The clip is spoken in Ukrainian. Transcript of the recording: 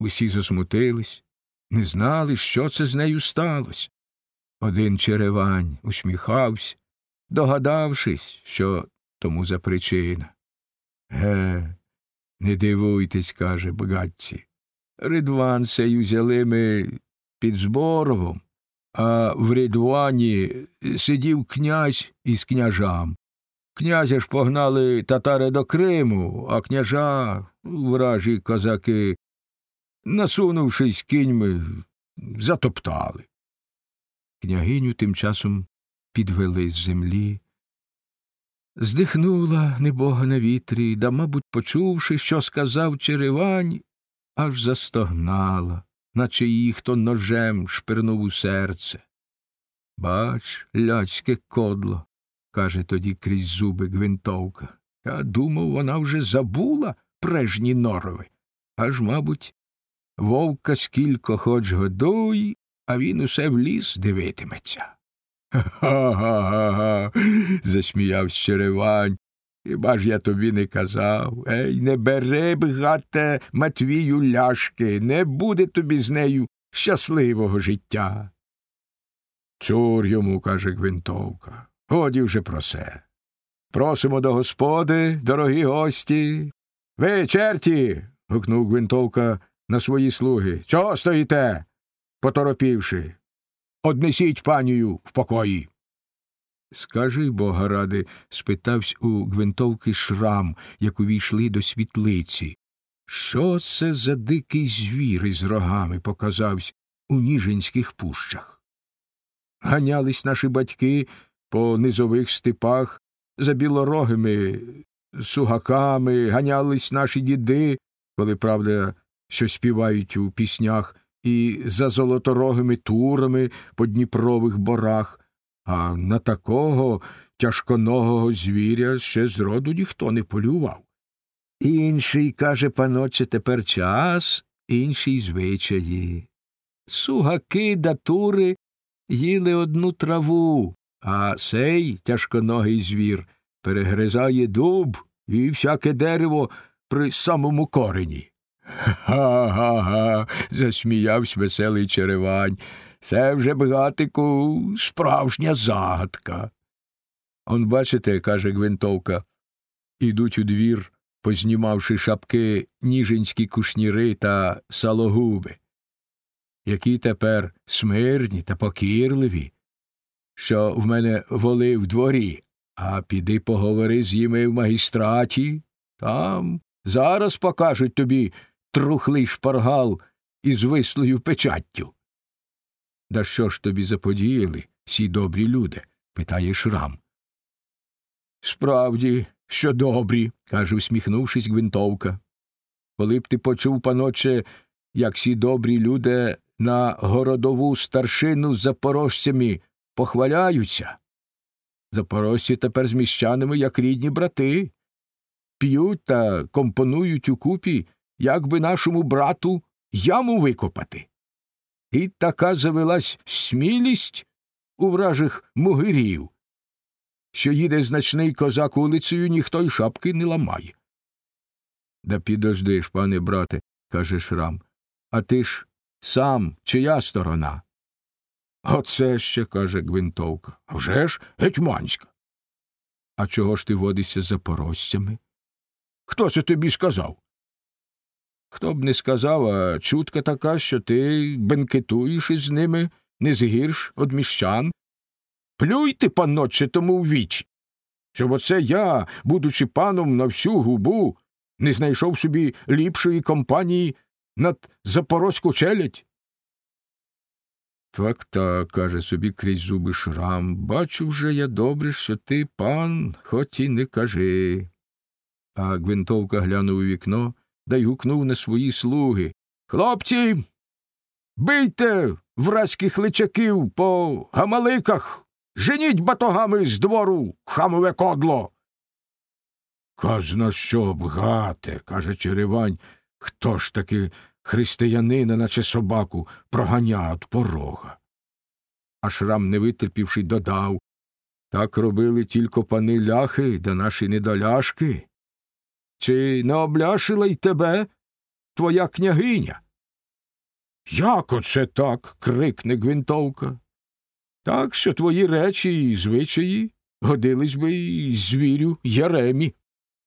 Усі засмутились, не знали, що це з нею сталося. Один Черевань усміхався, догадавшись, що тому за причина. Ге, не дивуйтесь, каже багатці. Ридван сей узяли ми під Зборовом, а в Ридвані сидів князь із княжам. Князя ж погнали татари до Криму, а княжа, вражі козаки, насунувшись кіньми, затоптали. Княгиню тим часом підвели з землі. Здихнула небога на вітрі, да, мабуть, почувши, що сказав Черевань, аж застогнала, наче її хто ножем шпирнув у серце. Бач, ляцьке кодло, каже тоді крізь зуби гвинтовка. Я думав, вона вже забула прежні норови. Аж, мабуть, вовка скілько хоч годуй, а він усе в ліс дивитиметься. Га га га га. засміявся Черевань. Хіба ж я тобі не казав? Ей, не бери б, гате, Матвію ляшки, не буде тобі з нею щасливого життя. Чур йому, каже Гвинтовка, годі вже про се. Просимо до господи, дорогі гості. Ви, черті. гукнув Гвинтовка на свої слуги. Чого стоїте? поторопівши. Однесіть панію в покої. Скажи бога ради, спитавсь у гвинтовки шрам, як увійшли до світлиці. Що це за дикий звір із рогами показався у Ніжинських пущах? Ганялись наші батьки по низових степах за білорогими сугаками, ганялись наші діди, коли, правда, що співають у піснях, і за золоторогими турами по Дніпрових борах, а на такого тяжконогого звіря ще зроду ніхто не полював. Інший, каже паноче, тепер час, інший звичаї. Сугаки да тури їли одну траву, а сей тяжконогий звір перегризає дуб і всяке дерево при самому корені. Га га га. засміявся веселий Черевань. Це вже, братику, справжня загадка. Он, бачите, каже Гвинтовка, ідуть у двір, познімавши шапки ніжинські кушніри та салогуби, які тепер смирні та покірливі, що в мене воли в дворі, а піди поговори з ними в магістраті, там зараз покажуть тобі трухлий шпаргал із вислою печаттю. Да що ж тобі заподіяли, сі добрі люди? питає Шрам. Справді, що добрі, каже, усміхнувшись, гвинтовка. Коли б ти почув, паноче, як сі добрі люди на городову старшину з запорожцями похваляються. Запорожці тепер з міщанами, як рідні брати, п'ють та компонують укупі як би нашому брату яму викопати. І така завелась смілість у вражих мугирів, що їде значний козак улицею, ніхто й шапки не ламає. Да підожди ж, пане брате, каже Шрам, а ти ж сам чия сторона? Оце ще, каже Гвинтовка. А вже ж гетьманська. А чого ж ти водишся з запорожцями? Хто це тобі сказав? Хто б не сказав, а чутка така, що ти бенкетуєш із ними не згірш од міщан. Плюйте, паноче, тому в віч, щоб оце я, будучи паном на всю губу, не знайшов собі ліпшої компанії над запорозьку челядь. Так так, каже собі крізь зуби шрам, бачу вже я добре, що ти пан, хоч і не кажи. А Гвинтовка глянув у вікно да й гукнув на свої слуги. Хлопці, бийте вразьких личаків по гамаликах, женіть батогами з двору, хамове кодло. Казна що б, гате, каже Черевань, хто ж таки християнина, наче собаку, проганя від порога. А шрам, не витерпівши, додав так робили тільки пани ляхи да наші недоляшки. Чи не обляшила й тебе твоя княгиня? Як оце так? крикне Гвинтовка. Так що твої речі і звичаї годились би і звірю Яремі.